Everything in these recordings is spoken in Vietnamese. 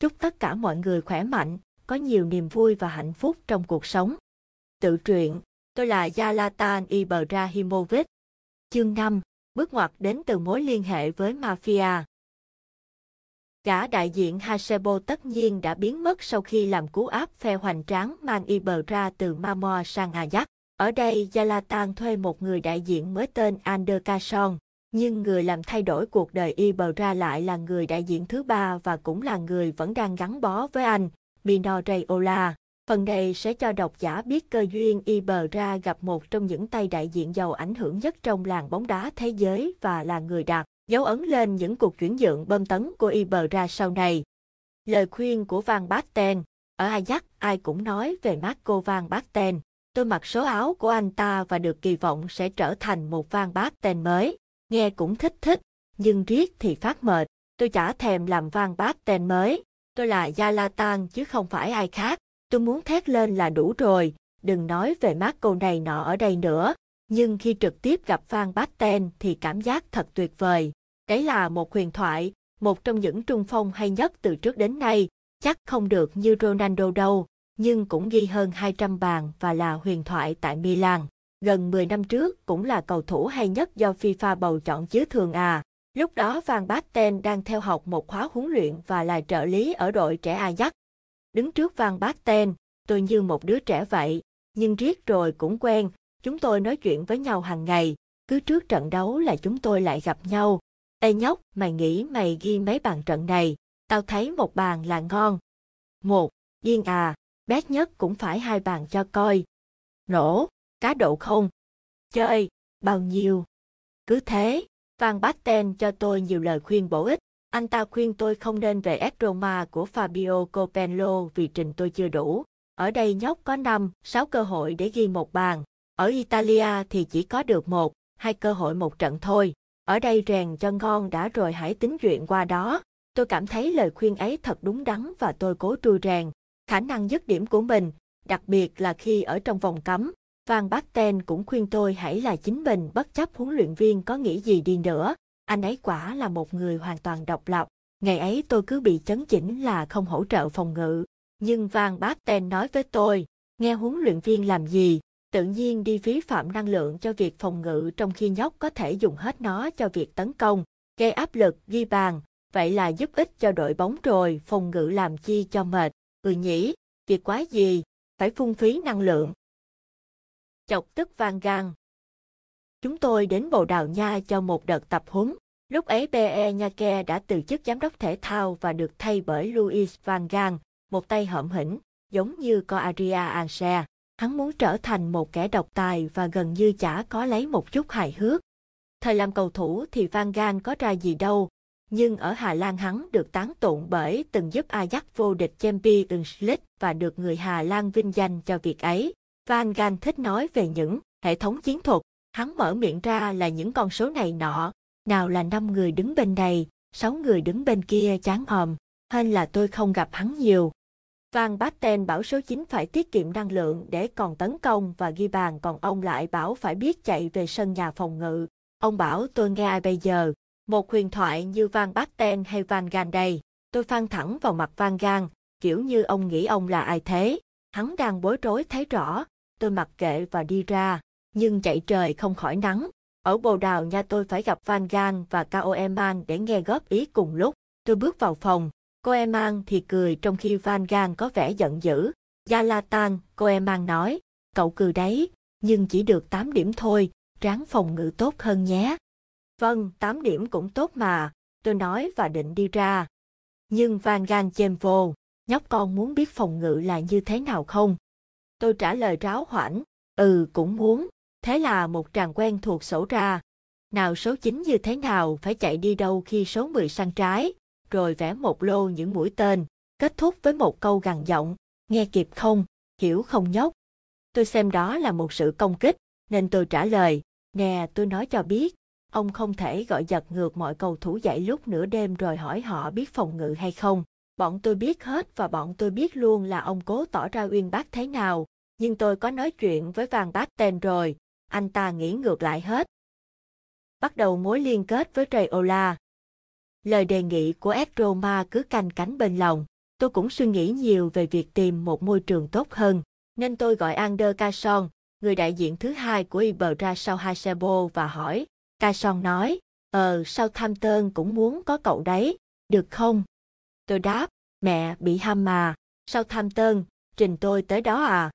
Chúc tất cả mọi người khỏe mạnh, có nhiều niềm vui và hạnh phúc trong cuộc sống. Tự truyện, tôi là Yalatan Ibrahimovic. Chương 5, bước ngoặt đến từ mối liên hệ với mafia. Cả đại diện Hasebo tất nhiên đã biến mất sau khi làm cú áp phe hoành tráng mang Ibra từ Mamor sang Ajax. Ở đây Yalatan thuê một người đại diện mới tên Ander nhưng người làm thay đổi cuộc đời Ibra lại là người đại diện thứ ba và cũng là người vẫn đang gắn bó với anh, Mino Raiola. Phần này sẽ cho độc giả biết cơ duyên Ibra gặp một trong những tay đại diện giàu ảnh hưởng nhất trong làng bóng đá thế giới và là người đặt dấu ấn lên những cuộc chuyển nhượng bơm tấn của Ibra sau này. Lời khuyên của Van Basten Ở Ajax, ai cũng nói về Marco Van Basten. Tôi mặc số áo của anh ta và được kỳ vọng sẽ trở thành một Van Basten mới. Nghe cũng thích thích, nhưng riết thì phát mệt. Tôi chả thèm làm Van Basten mới. Tôi là Zlatan chứ không phải ai khác. Tôi muốn thét lên là đủ rồi, đừng nói về Marco này nọ ở đây nữa. Nhưng khi trực tiếp gặp Van Basten thì cảm giác thật tuyệt vời. Đấy là một huyền thoại, một trong những trung phong hay nhất từ trước đến nay. Chắc không được như Ronaldo đâu, nhưng cũng ghi hơn 200 bàn và là huyền thoại tại Milan. Gần 10 năm trước cũng là cầu thủ hay nhất do FIFA bầu chọn chứ thường à. Lúc đó Van Basten đang theo học một khóa huấn luyện và là trợ lý ở đội trẻ Ajax. Đứng trước Van Basten, tôi như một đứa trẻ vậy, nhưng riết rồi cũng quen, chúng tôi nói chuyện với nhau hàng ngày, cứ trước trận đấu là chúng tôi lại gặp nhau. Ê nhóc, mày nghĩ mày ghi mấy bàn trận này, tao thấy một bàn là ngon. Một, điên à, bét nhất cũng phải hai bàn cho coi. Nổ, cá độ không? Chơi, bao nhiêu? Cứ thế, Van Basten cho tôi nhiều lời khuyên bổ ích. Anh ta khuyên tôi không nên về S Roma của Fabio Copello vì trình tôi chưa đủ. Ở đây nhóc có 5, 6 cơ hội để ghi một bàn. Ở Italia thì chỉ có được một, hai cơ hội một trận thôi. Ở đây rèn cho ngon đã rồi hãy tính chuyện qua đó. Tôi cảm thấy lời khuyên ấy thật đúng đắn và tôi cố trui rèn. Khả năng dứt điểm của mình, đặc biệt là khi ở trong vòng cấm. Van Basten cũng khuyên tôi hãy là chính mình bất chấp huấn luyện viên có nghĩ gì đi nữa. Anh ấy quả là một người hoàn toàn độc lập. Ngày ấy tôi cứ bị chấn chỉnh là không hỗ trợ phòng ngự. Nhưng Van Basten nói với tôi, nghe huấn luyện viên làm gì, tự nhiên đi phí phạm năng lượng cho việc phòng ngự trong khi nhóc có thể dùng hết nó cho việc tấn công, gây áp lực, ghi bàn, vậy là giúp ích cho đội bóng rồi, phòng ngự làm chi cho mệt. Ừ nhỉ, việc quái gì, phải phung phí năng lượng. Chọc tức Van gan. Chúng tôi đến Bồ Đào Nha cho một đợt tập huấn. Lúc ấy Pe Nha đã từ chức giám đốc thể thao và được thay bởi Louis Van Gaal, một tay hậm hỉnh, giống như có Aria Anse. Hắn muốn trở thành một kẻ độc tài và gần như chả có lấy một chút hài hước. Thời làm cầu thủ thì Van Gaal có ra gì đâu, nhưng ở Hà Lan hắn được tán tụng bởi từng giúp Ajax vô địch Champions League và được người Hà Lan vinh danh cho việc ấy. Van Gaal thích nói về những hệ thống chiến thuật, hắn mở miệng ra là những con số này nọ, nào là năm người đứng bên này, sáu người đứng bên kia chán hòm, hên là tôi không gặp hắn nhiều. Van Basten bảo số 9 phải tiết kiệm năng lượng để còn tấn công và ghi bàn còn ông lại bảo phải biết chạy về sân nhà phòng ngự. Ông bảo tôi nghe ai bây giờ, một huyền thoại như Van Basten hay Van Gaal đây. Tôi phan thẳng vào mặt Van Gaal, kiểu như ông nghĩ ông là ai thế. Hắn đang bối rối thấy rõ, tôi mặc kệ và đi ra, nhưng chạy trời không khỏi nắng. Ở Bồ Đào Nha tôi phải gặp Van Gaal và Cao Eman để nghe góp ý cùng lúc. Tôi bước vào phòng, cô Eman thì cười trong khi Van Gaal có vẻ giận dữ. Zlatan, cô Eman nói, cậu cười đấy, nhưng chỉ được 8 điểm thôi, ráng phòng ngự tốt hơn nhé. Vâng, 8 điểm cũng tốt mà, tôi nói và định đi ra. Nhưng Van Gaal chêm vô, nhóc con muốn biết phòng ngự là như thế nào không? Tôi trả lời ráo hoảnh, ừ cũng muốn, thế là một tràng quen thuộc sổ ra. Nào số 9 như thế nào phải chạy đi đâu khi số 10 sang trái, rồi vẽ một lô những mũi tên, kết thúc với một câu gằn giọng, nghe kịp không, hiểu không nhóc. Tôi xem đó là một sự công kích, nên tôi trả lời, nè tôi nói cho biết, ông không thể gọi giật ngược mọi cầu thủ dậy lúc nửa đêm rồi hỏi họ biết phòng ngự hay không. Bọn tôi biết hết và bọn tôi biết luôn là ông cố tỏ ra uyên bác thế nào, nhưng tôi có nói chuyện với vàng bác tên rồi, anh ta nghĩ ngược lại hết. Bắt đầu mối liên kết với Raiola. Lời đề nghị của S Roma cứ canh cánh bên lòng. Tôi cũng suy nghĩ nhiều về việc tìm một môi trường tốt hơn, nên tôi gọi Ander Carson, người đại diện thứ hai của Iber ra sau Hasebo và hỏi. Carson nói, ờ, sao tơn cũng muốn có cậu đấy, được không? Tôi đáp, mẹ bị ham mà, sao tơn trình tôi tới đó à?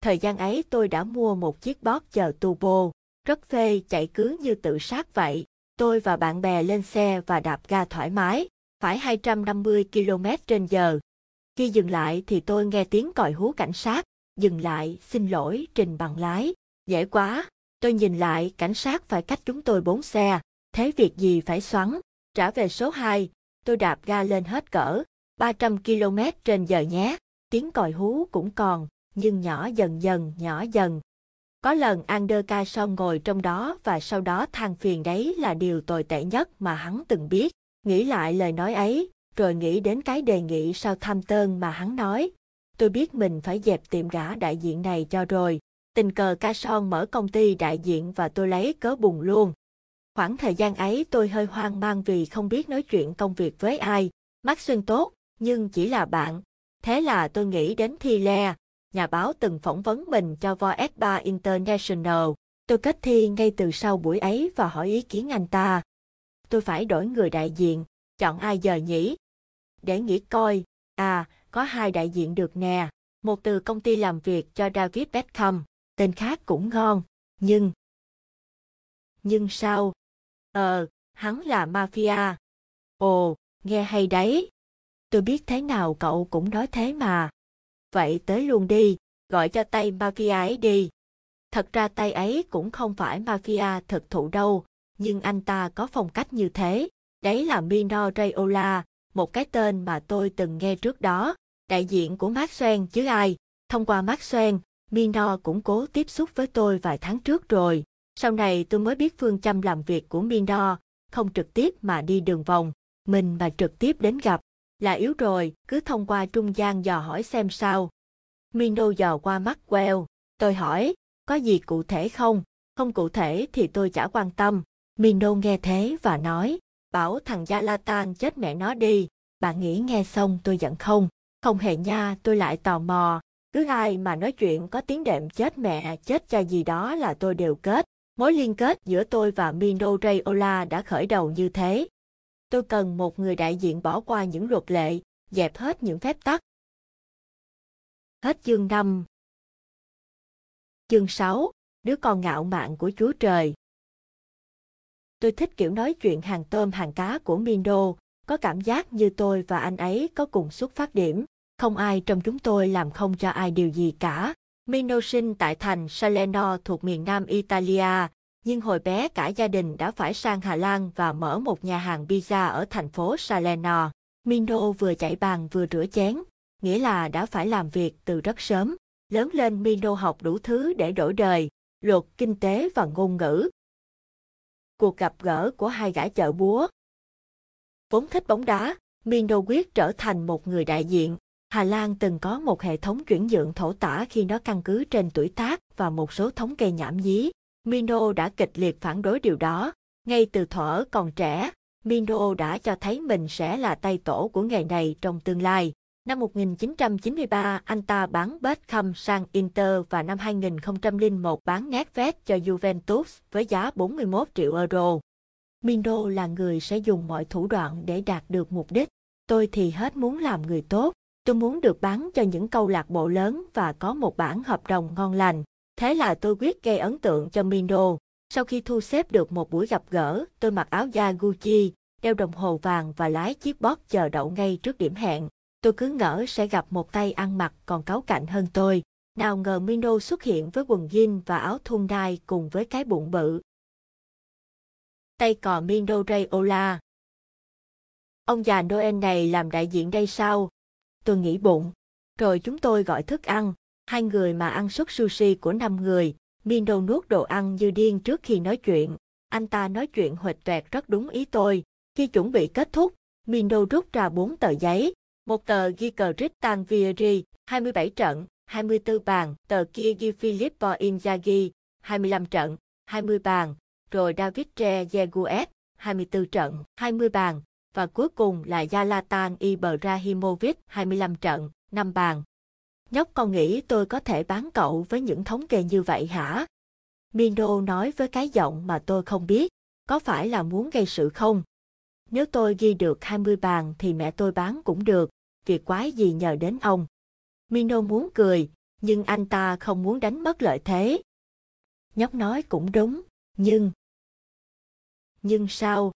Thời gian ấy tôi đã mua một chiếc bót chờ turbo, rất phê chạy cứ như tự sát vậy. Tôi và bạn bè lên xe và đạp ga thoải mái, phải 250 km trên giờ. Khi dừng lại thì tôi nghe tiếng còi hú cảnh sát, dừng lại, xin lỗi, trình bằng lái. Dễ quá, tôi nhìn lại, cảnh sát phải cách chúng tôi bốn xe, thế việc gì phải xoắn. Trả về số 2, tôi đạp ga lên hết cỡ, 300 km trên giờ nhé. Tiếng còi hú cũng còn, nhưng nhỏ dần dần, nhỏ dần. Có lần Ander sau ngồi trong đó và sau đó than phiền đấy là điều tồi tệ nhất mà hắn từng biết. Nghĩ lại lời nói ấy, rồi nghĩ đến cái đề nghị sau tham tơn mà hắn nói. Tôi biết mình phải dẹp tiệm gã đại diện này cho rồi. Tình cờ ca son mở công ty đại diện và tôi lấy cớ bùng luôn. Khoảng thời gian ấy tôi hơi hoang mang vì không biết nói chuyện công việc với ai. Mắt xuyên tốt, nhưng chỉ là bạn. Thế là tôi nghĩ đến Thi Le, nhà báo từng phỏng vấn mình cho Voice 3 International. Tôi kết thi ngay từ sau buổi ấy và hỏi ý kiến anh ta. Tôi phải đổi người đại diện, chọn ai giờ nhỉ? Để nghĩ coi, à, có hai đại diện được nè. Một từ công ty làm việc cho David Beckham, tên khác cũng ngon, nhưng... Nhưng sao? Ờ, hắn là mafia. Ồ, nghe hay đấy. Tôi biết thế nào cậu cũng nói thế mà vậy tới luôn đi, gọi cho tay mafia ấy đi. Thật ra tay ấy cũng không phải mafia thực thụ đâu, nhưng anh ta có phong cách như thế. Đấy là Mino Rayola, một cái tên mà tôi từng nghe trước đó, đại diện của Maxwell chứ ai. Thông qua Maxwell, Mino cũng cố tiếp xúc với tôi vài tháng trước rồi. Sau này tôi mới biết phương châm làm việc của Mino, không trực tiếp mà đi đường vòng, mình mà trực tiếp đến gặp là yếu rồi, cứ thông qua trung gian dò hỏi xem sao. Mino dò qua mắt Well, tôi hỏi, có gì cụ thể không? Không cụ thể thì tôi chả quan tâm. Mino nghe thế và nói, bảo thằng Jalatan chết mẹ nó đi. Bạn nghĩ nghe xong tôi giận không? Không hề nha, tôi lại tò mò. Cứ ai mà nói chuyện có tiếng đệm chết mẹ, chết cha gì đó là tôi đều kết. Mối liên kết giữa tôi và Mino Rayola đã khởi đầu như thế. Tôi cần một người đại diện bỏ qua những luật lệ, dẹp hết những phép tắc. Hết chương 5 Chương 6 Đứa con ngạo mạn của Chúa Trời Tôi thích kiểu nói chuyện hàng tôm hàng cá của Mino, có cảm giác như tôi và anh ấy có cùng xuất phát điểm. Không ai trong chúng tôi làm không cho ai điều gì cả. Mino sinh tại thành Salerno thuộc miền nam Italia, nhưng hồi bé cả gia đình đã phải sang Hà Lan và mở một nhà hàng pizza ở thành phố Salerno. Mino vừa chạy bàn vừa rửa chén, nghĩa là đã phải làm việc từ rất sớm. Lớn lên Mino học đủ thứ để đổi đời, luật, kinh tế và ngôn ngữ. Cuộc gặp gỡ của hai gã chợ búa Vốn thích bóng đá, Mino quyết trở thành một người đại diện. Hà Lan từng có một hệ thống chuyển nhượng thổ tả khi nó căn cứ trên tuổi tác và một số thống kê nhảm nhí. Mino đã kịch liệt phản đối điều đó. Ngay từ thuở còn trẻ, Mino đã cho thấy mình sẽ là tay tổ của nghề này trong tương lai. Năm 1993, anh ta bán Beckham sang Inter và năm 2001 bán Nedved cho Juventus với giá 41 triệu euro. mino là người sẽ dùng mọi thủ đoạn để đạt được mục đích. Tôi thì hết muốn làm người tốt. Tôi muốn được bán cho những câu lạc bộ lớn và có một bản hợp đồng ngon lành. Thế là tôi quyết gây ấn tượng cho Mino. Sau khi thu xếp được một buổi gặp gỡ, tôi mặc áo da Gucci, đeo đồng hồ vàng và lái chiếc bót chờ đậu ngay trước điểm hẹn. Tôi cứ ngỡ sẽ gặp một tay ăn mặc còn cáu cạnh hơn tôi. Nào ngờ Mino xuất hiện với quần jean và áo thun đai cùng với cái bụng bự. Tay cò Mino Rayola. Ông già Noel này làm đại diện đây sao? Tôi nghĩ bụng. Rồi chúng tôi gọi thức ăn, Hai người mà ăn suất sushi của năm người, mino nuốt đồ ăn như điên trước khi nói chuyện. Anh ta nói chuyện huệch toẹt rất đúng ý tôi. Khi chuẩn bị kết thúc, mino rút ra bốn tờ giấy. Một tờ ghi cờ Tristan Vieri, 27 trận, 24 bàn, tờ kia ghi Filippo Inzaghi, 25 trận, 20 bàn, rồi David Tre Trezeguet, 24 trận, 20 bàn, và cuối cùng là Zlatan Ibrahimovic 25 trận, 5 bàn. Nhóc con nghĩ tôi có thể bán cậu với những thống kê như vậy hả? Mino nói với cái giọng mà tôi không biết, có phải là muốn gây sự không? Nếu tôi ghi được 20 bàn thì mẹ tôi bán cũng được, việc quái gì nhờ đến ông. Mino muốn cười, nhưng anh ta không muốn đánh mất lợi thế. Nhóc nói cũng đúng, nhưng... Nhưng sao?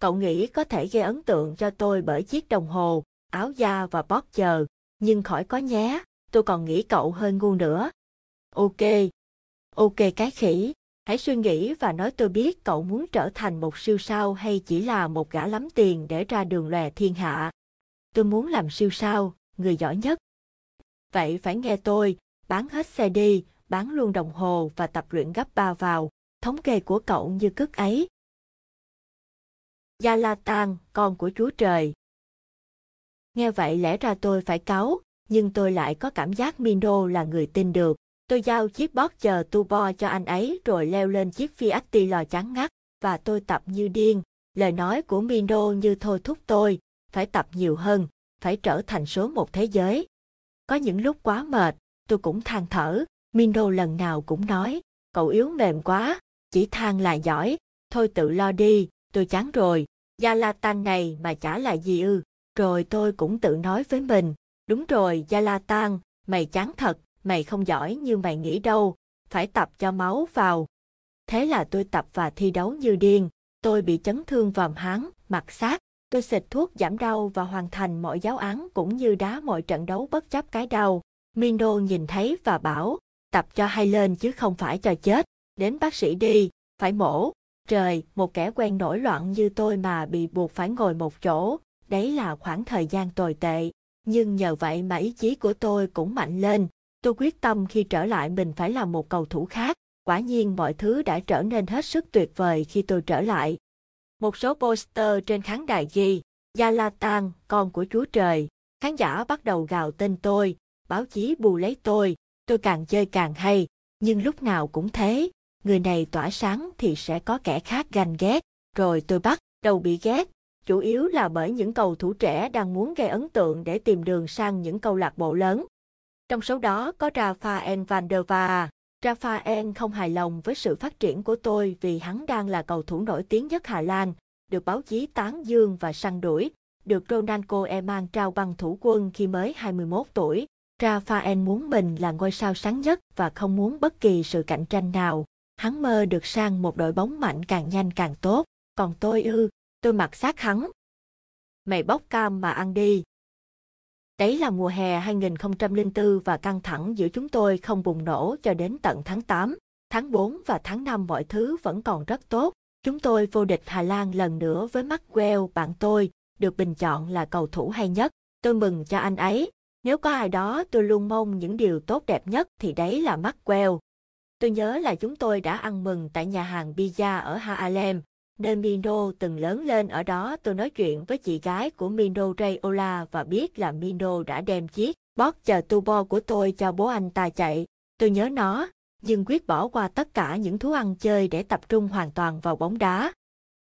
Cậu nghĩ có thể gây ấn tượng cho tôi bởi chiếc đồng hồ, áo da và bót chờ, nhưng khỏi có nhé, tôi còn nghĩ cậu hơi ngu nữa. Ok. Ok cái khỉ, hãy suy nghĩ và nói tôi biết cậu muốn trở thành một siêu sao hay chỉ là một gã lắm tiền để ra đường lòe thiên hạ. Tôi muốn làm siêu sao, người giỏi nhất. Vậy phải nghe tôi, bán hết xe đi, bán luôn đồng hồ và tập luyện gấp ba vào, thống kê của cậu như cức ấy. Gia La Tan, con của Chúa Trời. Nghe vậy lẽ ra tôi phải cáu, nhưng tôi lại có cảm giác Mindo là người tin được. Tôi giao chiếc bót chờ tu bo cho anh ấy rồi leo lên chiếc Fiat lò trắng ngắt, và tôi tập như điên. Lời nói của Mindo như thôi thúc tôi, phải tập nhiều hơn, phải trở thành số một thế giới. Có những lúc quá mệt, tôi cũng than thở, Mindo lần nào cũng nói, cậu yếu mềm quá, chỉ than là giỏi, thôi tự lo đi, tôi chán rồi, Gia La Tan này mà chả là gì ư. Rồi tôi cũng tự nói với mình, đúng rồi Gia La Tan, mày chán thật, mày không giỏi như mày nghĩ đâu, phải tập cho máu vào. Thế là tôi tập và thi đấu như điên, tôi bị chấn thương vòm háng, mặt sát, tôi xịt thuốc giảm đau và hoàn thành mọi giáo án cũng như đá mọi trận đấu bất chấp cái đau. mino nhìn thấy và bảo, tập cho hay lên chứ không phải cho chết, đến bác sĩ đi, phải mổ. Trời, một kẻ quen nổi loạn như tôi mà bị buộc phải ngồi một chỗ, đấy là khoảng thời gian tồi tệ. Nhưng nhờ vậy mà ý chí của tôi cũng mạnh lên, tôi quyết tâm khi trở lại mình phải là một cầu thủ khác. Quả nhiên mọi thứ đã trở nên hết sức tuyệt vời khi tôi trở lại. Một số poster trên khán đài ghi, Galatan con của Chúa Trời. Khán giả bắt đầu gào tên tôi, báo chí bù lấy tôi, tôi càng chơi càng hay, nhưng lúc nào cũng thế, người này tỏa sáng thì sẽ có kẻ khác ganh ghét, rồi tôi bắt đầu bị ghét, chủ yếu là bởi những cầu thủ trẻ đang muốn gây ấn tượng để tìm đường sang những câu lạc bộ lớn. Trong số đó có Rafael van der Vaart. Rafael không hài lòng với sự phát triển của tôi vì hắn đang là cầu thủ nổi tiếng nhất Hà Lan, được báo chí tán dương và săn đuổi, được Ronaldo Koeman trao bằng thủ quân khi mới 21 tuổi. Rafael muốn mình là ngôi sao sáng nhất và không muốn bất kỳ sự cạnh tranh nào. Hắn mơ được sang một đội bóng mạnh càng nhanh càng tốt, còn tôi ư, tôi mặc sát hắn. Mày bóc cam mà ăn đi. Đấy là mùa hè 2004 và căng thẳng giữa chúng tôi không bùng nổ cho đến tận tháng 8. Tháng 4 và tháng 5 mọi thứ vẫn còn rất tốt. Chúng tôi vô địch Hà Lan lần nữa với Maxwell bạn tôi, được bình chọn là cầu thủ hay nhất. Tôi mừng cho anh ấy. Nếu có ai đó tôi luôn mong những điều tốt đẹp nhất thì đấy là Maxwell. Tôi nhớ là chúng tôi đã ăn mừng tại nhà hàng pizza ở Harlem. nên Mino từng lớn lên ở đó tôi nói chuyện với chị gái của Mino Rayola và biết là Mino đã đem chiếc bót chờ tu bo của tôi cho bố anh ta chạy. Tôi nhớ nó, nhưng quyết bỏ qua tất cả những thú ăn chơi để tập trung hoàn toàn vào bóng đá.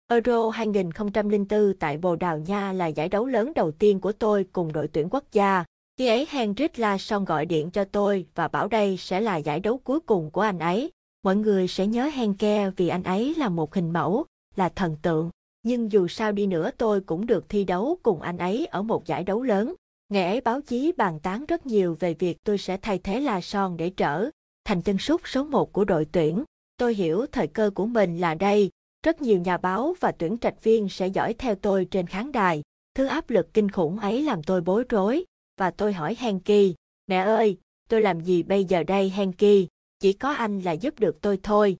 Euro 2004 tại Bồ Đào Nha là giải đấu lớn đầu tiên của tôi cùng đội tuyển quốc gia. Khi ấy Henrik Larsson gọi điện cho tôi và bảo đây sẽ là giải đấu cuối cùng của anh ấy. Mọi người sẽ nhớ Henke vì anh ấy là một hình mẫu, là thần tượng. Nhưng dù sao đi nữa tôi cũng được thi đấu cùng anh ấy ở một giải đấu lớn. Ngày ấy báo chí bàn tán rất nhiều về việc tôi sẽ thay thế La Son để trở thành chân sút số một của đội tuyển. Tôi hiểu thời cơ của mình là đây. Rất nhiều nhà báo và tuyển trạch viên sẽ dõi theo tôi trên khán đài. Thứ áp lực kinh khủng ấy làm tôi bối rối. Và tôi hỏi Henki, mẹ ơi, tôi làm gì bây giờ đây Henki? Chỉ có anh là giúp được tôi thôi.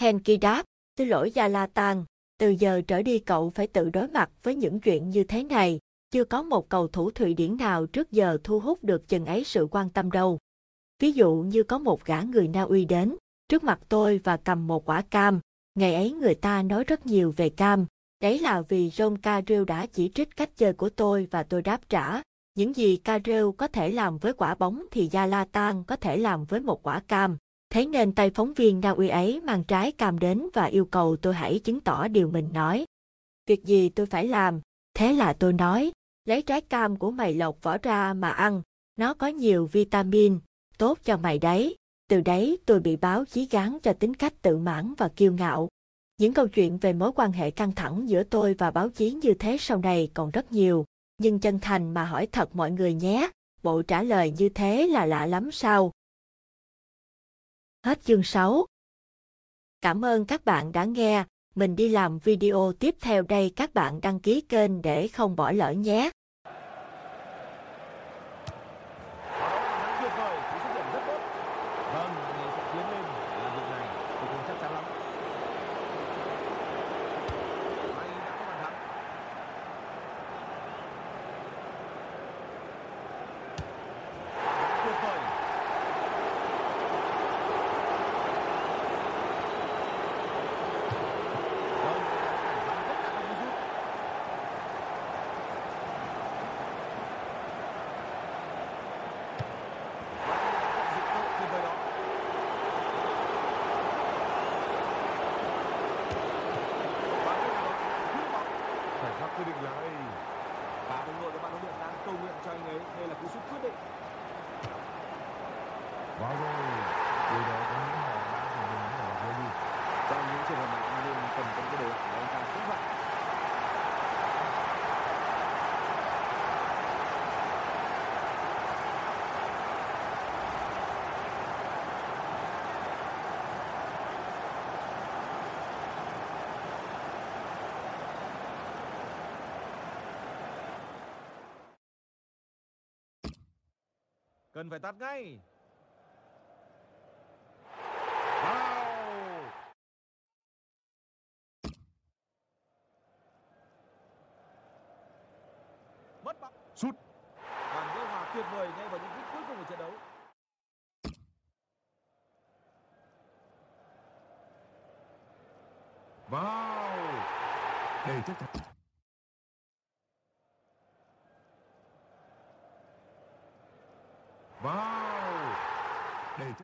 Henki đáp, Xin lỗi Gia La Tan, từ giờ trở đi cậu phải tự đối mặt với những chuyện như thế này. Chưa có một cầu thủ Thụy Điển nào trước giờ thu hút được chừng ấy sự quan tâm đâu. Ví dụ như có một gã người Na Uy đến, trước mặt tôi và cầm một quả cam. Ngày ấy người ta nói rất nhiều về cam. Đấy là vì John Carrill đã chỉ trích cách chơi của tôi và tôi đáp trả. Những gì Carril có thể làm với quả bóng thì Gia có thể làm với một quả cam. Thế nên tay phóng viên Na Uy ấy mang trái cam đến và yêu cầu tôi hãy chứng tỏ điều mình nói. Việc gì tôi phải làm, Thế là tôi nói, lấy trái cam của mày lột vỏ ra mà ăn, nó có nhiều vitamin, tốt cho mày đấy. Từ đấy tôi bị báo chí gán cho tính cách tự mãn và kiêu ngạo. Những câu chuyện về mối quan hệ căng thẳng giữa tôi và báo chí như thế sau này còn rất nhiều, nhưng chân thành mà hỏi thật mọi người nhé, bộ trả lời như thế là lạ lắm sao? Hết chương 6 Cảm ơn các bạn đã nghe, mình đi làm video tiếp theo đây các bạn đăng ký kênh để không bỏ lỡ nhé. tuyệt vời, cú dứt điểm rất tốt. Vâng, mình sẽ tiến lên làm việc này, tôi không chắc chắn lắm. May đã có bàn thắng. Tuyệt vời. Vâng, bàn tất cả các cú sút. Dụng cụ tuyệt vời đó. Và đây là cú bóng. Khoảnh khắc quyết định là đây. Cả đồng đội của bạn huấn luyện đang cầu nguyện cho anh ấy. Đây là cú sút quyết định. Vào rồi. Điều đó có nghĩa là đã phải dùng cái quả đi. Trong những trường hợp này anh luôn cần có cái đồ để anh ta cũng vậy. Cần phải tắt ngay. Wow! Mất bóng. Sút. Bàn gỡ hòa tuyệt vời ngay vào những phút cuối cùng của trận đấu. Vào. Đây chắc chắn. Vào. Đây